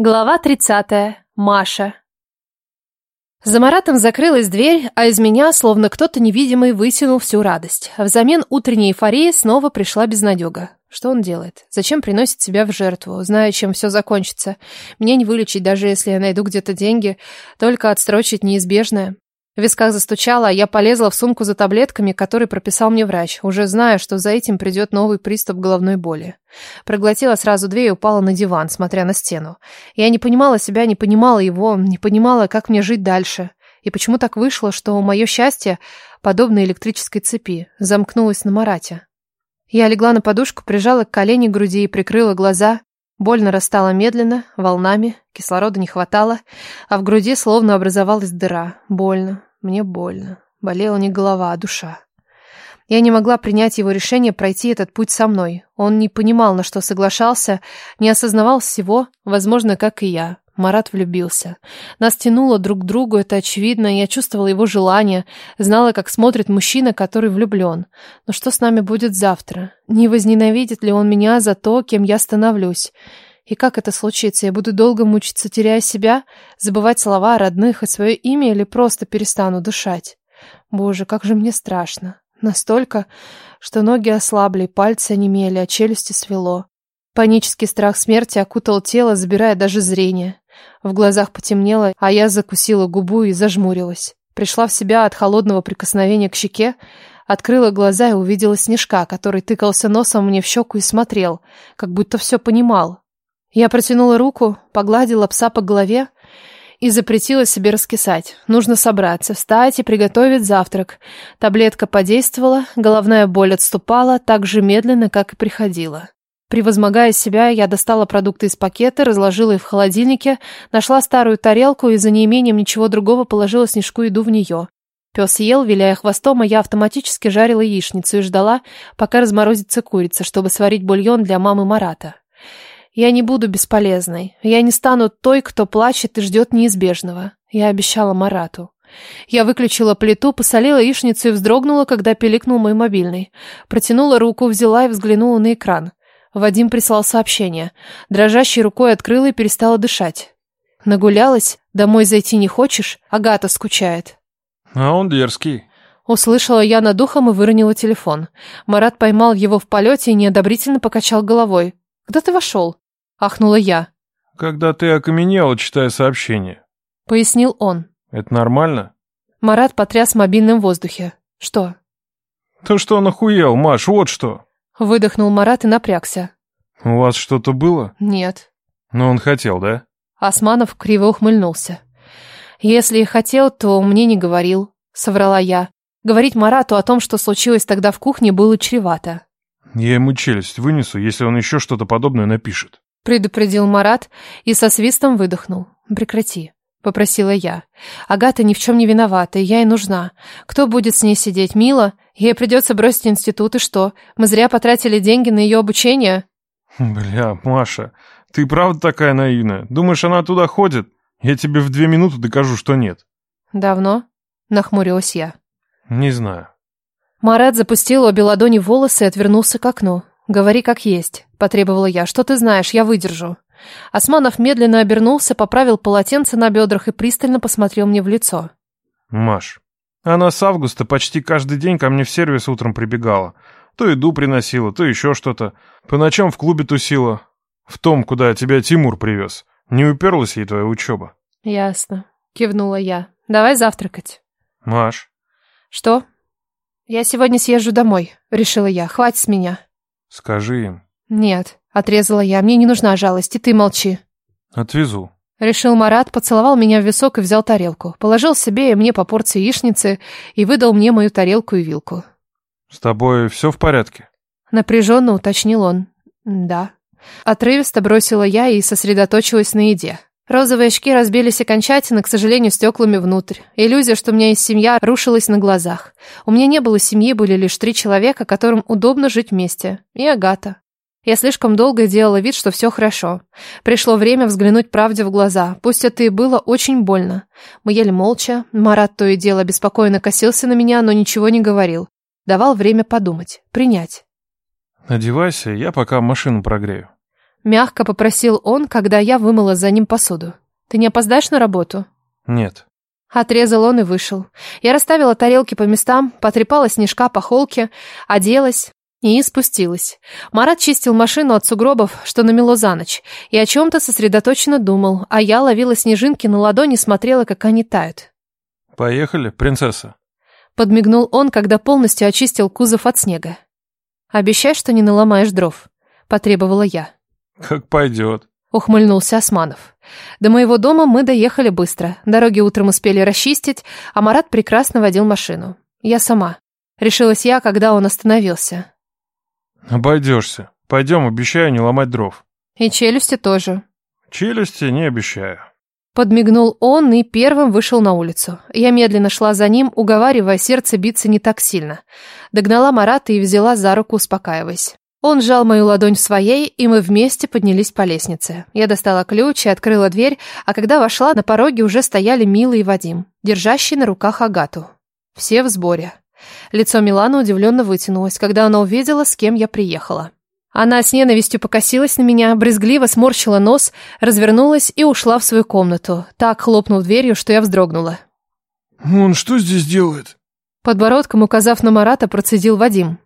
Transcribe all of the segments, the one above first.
Глава 30. Маша. За Маратом закрылась дверь, а из меня, словно кто-то невидимый, вытянул всю радость. Взамен утренней эйфории снова пришла безнадега. Что он делает? Зачем приносит себя в жертву, зная, чем все закончится? Меня не вылечить, даже если я найду где-то деньги, только отстрочить неизбежное. В висках застучало, а я полезла в сумку за таблетками, которые прописал мне врач, уже зная, что за этим придет новый приступ головной боли. Проглотила сразу две и упала на диван, смотря на стену. Я не понимала себя, не понимала его, не понимала, как мне жить дальше. И почему так вышло, что мое счастье, подобно электрической цепи, замкнулось на Марате? Я легла на подушку, прижала к колени груди и прикрыла глаза. Боль нарастала медленно, волнами, кислорода не хватало, а в груди словно образовалась дыра. Больно, мне больно. Болела не голова, а душа. Я не могла принять его решение пройти этот путь со мной. Он не понимал, на что соглашался, не осознавал всего, возможно, как и я. Марат влюбился. Нас тянуло друг к другу, это очевидно, я чувствовала его желание, знала, как смотрит мужчина, который влюблен. Но что с нами будет завтра? Не возненавидит ли он меня за то, кем я становлюсь? И как это случится? Я буду долго мучиться, теряя себя, забывать слова родных и свое имя или просто перестану дышать? Боже, как же мне страшно. Настолько, что ноги ослабли, пальцы онемели, а челюсти свело. Панический страх смерти окутал тело, забирая даже зрение. В глазах потемнело, а я закусила губу и зажмурилась. Пришла в себя от холодного прикосновения к щеке, открыла глаза и увидела снежка, который тыкался носом мне в щеку и смотрел, как будто все понимал. Я протянула руку, погладила пса по голове и запретила себе раскисать. Нужно собраться, встать и приготовить завтрак. Таблетка подействовала, головная боль отступала так же медленно, как и приходила. Превозмогая себя, я достала продукты из пакета, разложила их в холодильнике, нашла старую тарелку и за неимением ничего другого положила снежку еду в нее. Пес ел, виляя хвостом, а я автоматически жарила яичницу и ждала, пока разморозится курица, чтобы сварить бульон для мамы Марата. Я не буду бесполезной. Я не стану той, кто плачет и ждет неизбежного. Я обещала Марату. Я выключила плиту, посолила яичницу и вздрогнула, когда пиликнул мой мобильный. Протянула руку, взяла и взглянула на экран. Вадим прислал сообщение. Дрожащей рукой открыла и перестала дышать. Нагулялась? Домой зайти не хочешь? Агата скучает. А он дерзкий. Услышала я над ухом и выронила телефон. Марат поймал его в полете и неодобрительно покачал головой. «Когда ты вошел?» Ахнула я. Когда ты окаменела, читая сообщение. Пояснил он. Это нормально? Марат потряс мобильным в воздухе. Что? То, что он охуел, Маш, вот что. Выдохнул Марат и напрягся. У вас что-то было? Нет. Но он хотел, да? Османов криво ухмыльнулся. Если и хотел, то мне не говорил, соврала я. Говорить Марату о том, что случилось тогда в кухне, было чревато. Я ему челюсть вынесу, если он еще что-то подобное напишет предупредил Марат и со свистом выдохнул. Прекрати, попросила я. Агата ни в чем не виновата, и я ей нужна. Кто будет с ней сидеть? Мила? Ей придется бросить институт, и что? Мы зря потратили деньги на ее обучение? Бля, Маша, ты правда такая наивная? Думаешь, она туда ходит? Я тебе в две минуты докажу, что нет. Давно? Нахмурилась я. Не знаю. Марат запустил обе ладони в волосы и отвернулся к окну. «Говори как есть», — потребовала я. «Что ты знаешь? Я выдержу». Османов медленно обернулся, поправил полотенце на бедрах и пристально посмотрел мне в лицо. «Маш, она с августа почти каждый день ко мне в сервис утром прибегала. То еду приносила, то еще что-то. По ночам в клубе тусила. В том, куда тебя Тимур привез. Не уперлась ей твоя учеба». «Ясно», — кивнула я. «Давай завтракать». «Маш». «Что?» «Я сегодня съезжу домой», — решила я. «Хватит с меня». Скажи им. Нет, отрезала я. Мне не нужна жалость, и ты молчи. Отвезу. Решил Марат, поцеловал меня в висок и взял тарелку. Положил себе и мне по порции яичницы и выдал мне мою тарелку и вилку. С тобой все в порядке? Напряженно уточнил он. Да. Отрывисто бросила я и сосредоточилась на еде. Розовые очки разбились окончательно, к сожалению, стеклами внутрь. Иллюзия, что у меня есть семья, рушилась на глазах. У меня не было семьи, были лишь три человека, которым удобно жить вместе. И Агата. Я слишком долго делала вид, что все хорошо. Пришло время взглянуть правде в глаза, пусть это и было очень больно. Мы ели молча, Марат то и дело беспокойно косился на меня, но ничего не говорил. Давал время подумать, принять. Одевайся, я пока машину прогрею. Мягко попросил он, когда я вымыла за ним посуду. Ты не опоздаешь на работу? Нет. Отрезал он и вышел. Я расставила тарелки по местам, потрепала снежка по холке, оделась и спустилась. Марат чистил машину от сугробов, что намело за ночь, и о чем-то сосредоточенно думал, а я ловила снежинки на ладони и смотрела, как они тают. Поехали, принцесса. Подмигнул он, когда полностью очистил кузов от снега. «Обещай, что не наломаешь дров», — потребовала я. Как пойдет. Ухмыльнулся Османов. До моего дома мы доехали быстро. Дороги утром успели расчистить, а Марат прекрасно водил машину. Я сама. Решилась я, когда он остановился. Обойдешься. Пойдем, обещаю не ломать дров. И челюсти тоже. Челюсти не обещаю. Подмигнул он и первым вышел на улицу. Я медленно шла за ним, уговаривая сердце биться не так сильно. Догнала Марата и взяла за руку, успокаиваясь. Он сжал мою ладонь в своей, и мы вместе поднялись по лестнице. Я достала ключ и открыла дверь, а когда вошла, на пороге уже стояли Мила и Вадим, держащие на руках Агату. Все в сборе. Лицо Миланы удивленно вытянулось, когда она увидела, с кем я приехала. Она с ненавистью покосилась на меня, брезгливо сморщила нос, развернулась и ушла в свою комнату, так хлопнув дверью, что я вздрогнула. «Он что здесь делает?» Подбородком указав на Марата, процедил Вадим.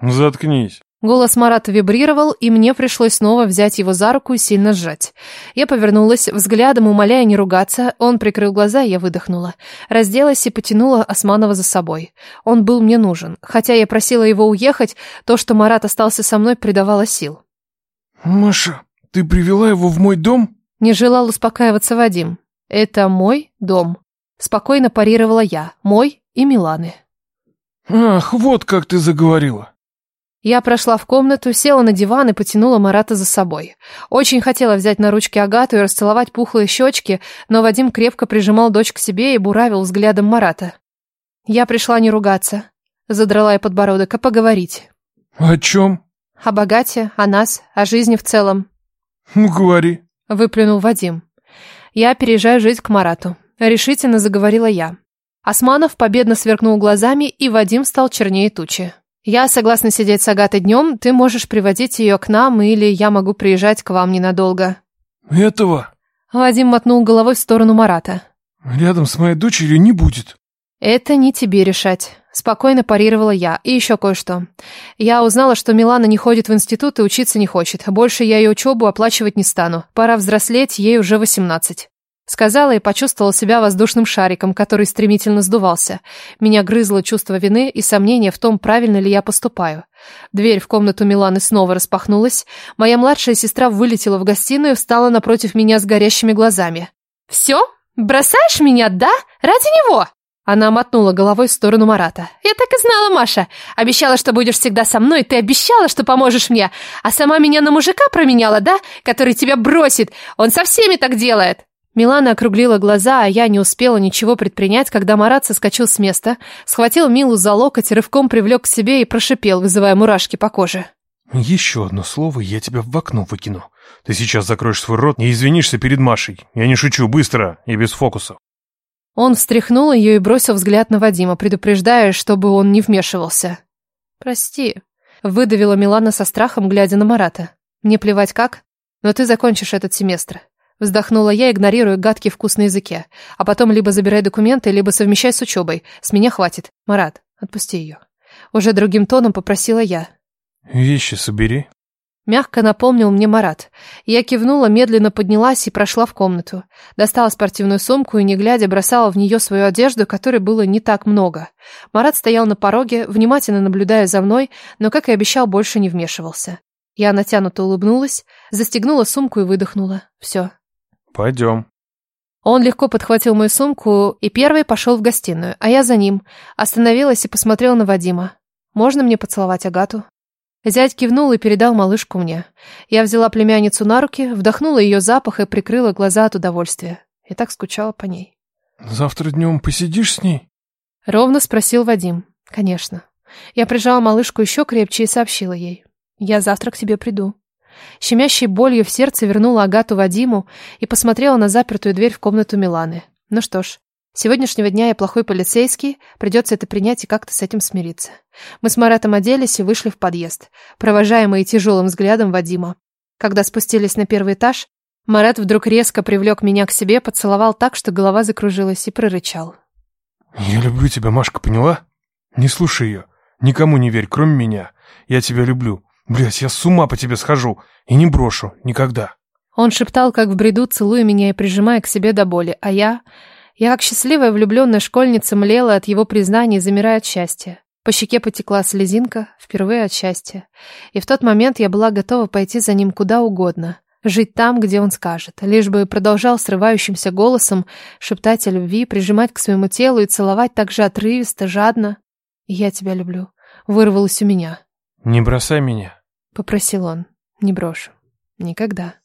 «Заткнись». Голос Марата вибрировал, и мне пришлось снова взять его за руку и сильно сжать. Я повернулась, взглядом умоляя не ругаться, он прикрыл глаза, и я выдохнула. Разделась и потянула Османова за собой. Он был мне нужен. Хотя я просила его уехать, то, что Марат остался со мной, придавало сил. «Маша, ты привела его в мой дом?» Не желал успокаиваться Вадим. «Это мой дом». Спокойно парировала я. Мой и Миланы. «Ах, вот как ты заговорила!» Я прошла в комнату, села на диван и потянула Марата за собой. Очень хотела взять на ручки Агату и расцеловать пухлые щечки, но Вадим крепко прижимал дочь к себе и буравил взглядом Марата. Я пришла не ругаться, задрала я подбородок, а поговорить. «О чем?» «О богате, о нас, о жизни в целом». «Ну, говори», — выплюнул Вадим. «Я переезжаю жить к Марату», — решительно заговорила я. Османов победно сверкнул глазами, и Вадим стал чернее тучи. Я согласна сидеть с Агатой днем, ты можешь приводить ее к нам, или я могу приезжать к вам ненадолго. Этого? Вадим мотнул головой в сторону Марата. Рядом с моей дочерью не будет. Это не тебе решать. Спокойно парировала я. И еще кое-что. Я узнала, что Милана не ходит в институт и учиться не хочет. Больше я ее учебу оплачивать не стану. Пора взрослеть, ей уже восемнадцать. Сказала и почувствовала себя воздушным шариком, который стремительно сдувался. Меня грызло чувство вины и сомнение в том, правильно ли я поступаю. Дверь в комнату Миланы снова распахнулась. Моя младшая сестра вылетела в гостиную и встала напротив меня с горящими глазами. «Все? Бросаешь меня, да? Ради него?» Она мотнула головой в сторону Марата. «Я так и знала, Маша. Обещала, что будешь всегда со мной, ты обещала, что поможешь мне. А сама меня на мужика променяла, да? Который тебя бросит. Он со всеми так делает». Милана округлила глаза, а я не успела ничего предпринять, когда Марат соскочил с места, схватил Милу за локоть, рывком привлек к себе и прошипел, вызывая мурашки по коже. «Еще одно слово, я тебя в окно выкину. Ты сейчас закроешь свой рот и извинишься перед Машей. Я не шучу, быстро и без фокусов». Он встряхнул ее и бросил взгляд на Вадима, предупреждая, чтобы он не вмешивался. «Прости», — выдавила Милана со страхом, глядя на Марата. «Мне плевать как, но ты закончишь этот семестр. Вздохнула я, игнорируя гадкий вкус на языке. А потом либо забирай документы, либо совмещай с учебой. С меня хватит. Марат, отпусти ее. Уже другим тоном попросила я. Вещи собери. Мягко напомнил мне Марат. Я кивнула, медленно поднялась и прошла в комнату. Достала спортивную сумку и, не глядя, бросала в нее свою одежду, которой было не так много. Марат стоял на пороге, внимательно наблюдая за мной, но, как и обещал, больше не вмешивался. Я натянуто улыбнулась, застегнула сумку и выдохнула. Все, Пойдем. Он легко подхватил мою сумку и первый пошел в гостиную, а я за ним. Остановилась и посмотрела на Вадима. «Можно мне поцеловать Агату?» Зять кивнул и передал малышку мне. Я взяла племянницу на руки, вдохнула ее запах и прикрыла глаза от удовольствия. И так скучала по ней. «Завтра днем посидишь с ней?» Ровно спросил Вадим. «Конечно». Я прижала малышку еще крепче и сообщила ей. «Я завтра к тебе приду». Щемящей болью в сердце вернула Агату Вадиму и посмотрела на запертую дверь в комнату Миланы. Ну что ж, с сегодняшнего дня я плохой полицейский, придется это принять и как-то с этим смириться. Мы с Маратом оделись и вышли в подъезд, провожаемые тяжелым взглядом Вадима. Когда спустились на первый этаж, Марат вдруг резко привлек меня к себе, поцеловал так, что голова закружилась и прорычал. «Я люблю тебя, Машка, поняла? Не слушай ее. Никому не верь, кроме меня. Я тебя люблю. Блядь, я с ума по тебе схожу и не брошу. Никогда». Он шептал, как в бреду, целуя меня и прижимая к себе до боли, а я... Я, как счастливая влюбленная школьница, млела от его признаний, замирая от счастья. По щеке потекла слезинка, впервые от счастья. И в тот момент я была готова пойти за ним куда угодно. Жить там, где он скажет. Лишь бы продолжал срывающимся голосом шептать о любви, прижимать к своему телу и целовать так же отрывисто, жадно. «Я тебя люблю», — вырвалось у меня. «Не бросай меня», — попросил он. «Не брошу. Никогда».